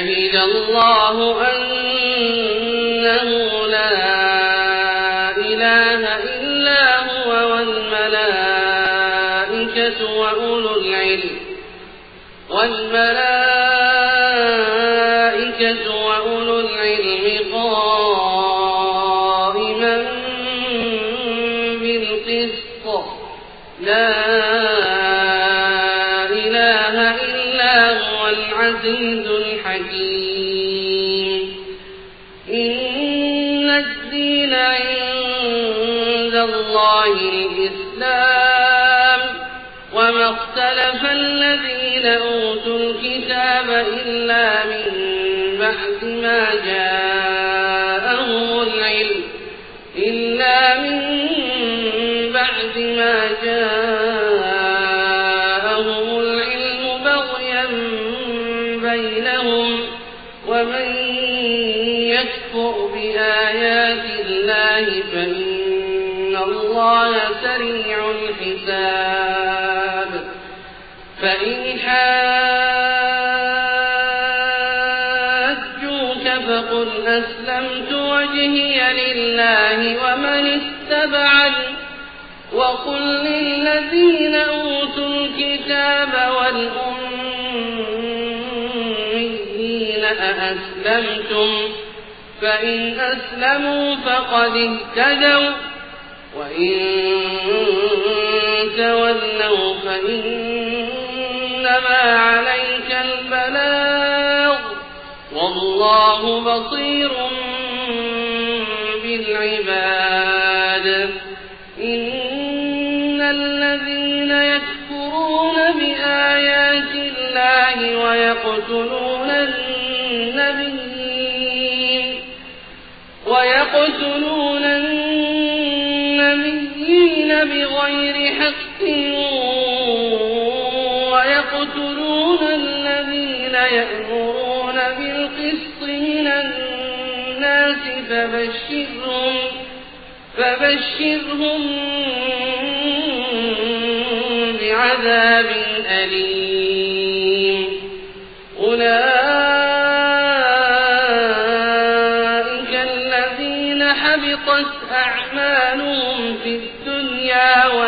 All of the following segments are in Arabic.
شهد الله أنه لا إله إلا هو والملائكة وأولو العلم والملائكة الله الإسلام وما اختلف الذين أوتوا الكتاب إلا من بعد ما جاءهم العلم إلا الله سريع الحساب. فإن حاجوك فقل أسلمت وجهي لله ومن اتبعني. وقل للذين أوتوا الكتاب والأميين أأسلمتم؟ فإن أسلموا فقد اهتدوا. وإن تولوا فإنما عليك البلاغ والله بصير بالعباد إن الذين يكفرون بآيات الله ويقتلون بغير حق ويقتلون الذين يأمرون بالقسط من الناس فبشرهم فبشرهم بعذاب أليم.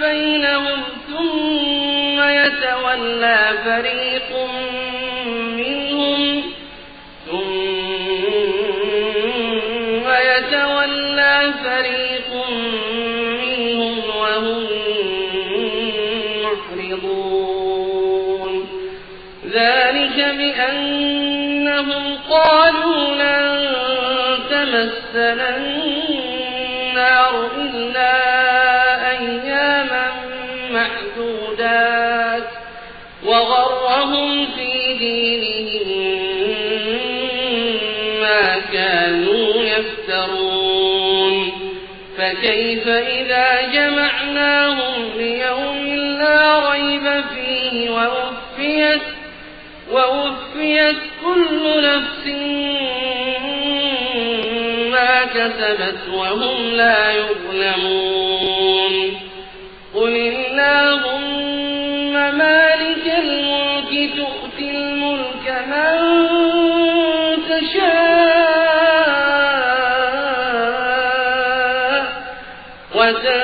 بينهم ثم يتولى فريق منهم ثم يتولى فريق منهم وهم معرضون ذلك بأنهم قالوا لن تمسنا النار إلا ووفيت كل نفس ما كسبت وهم لا يظلمون. قل اللهم مالك الملك تؤتي الملك من تشاء وتنزع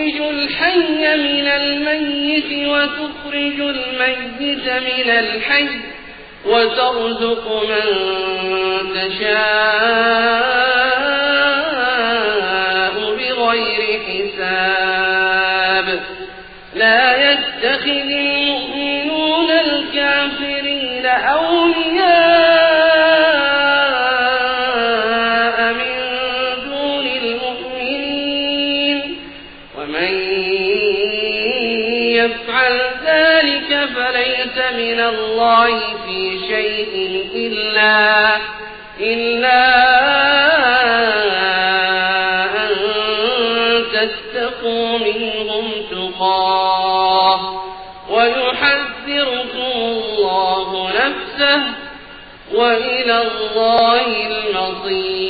وتخرج الحي من الميت وتخرج الميت من الحي وترزق من تشاء. فليس من الله في شيء إلا إلا وإلى الله المصير.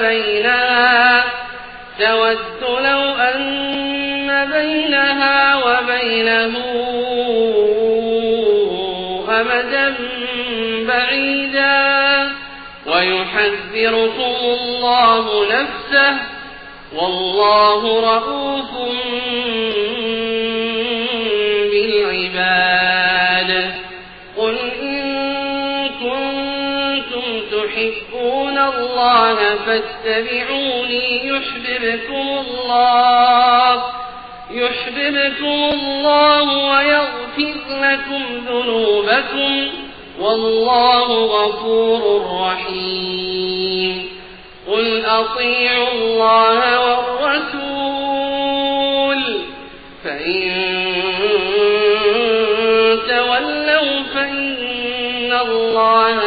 بينها تود لو أن بينها وبينه أمدا بعيدا ويحذركم الله نفسه والله رؤوف بالعباد قل إن كنتم كنتم تحبون الله فاتبعوني يحببكم الله يحببكم الله ويغفر لكم ذنوبكم والله غفور رحيم. قل أطيعوا الله والرسول فإن تولوا فإن الله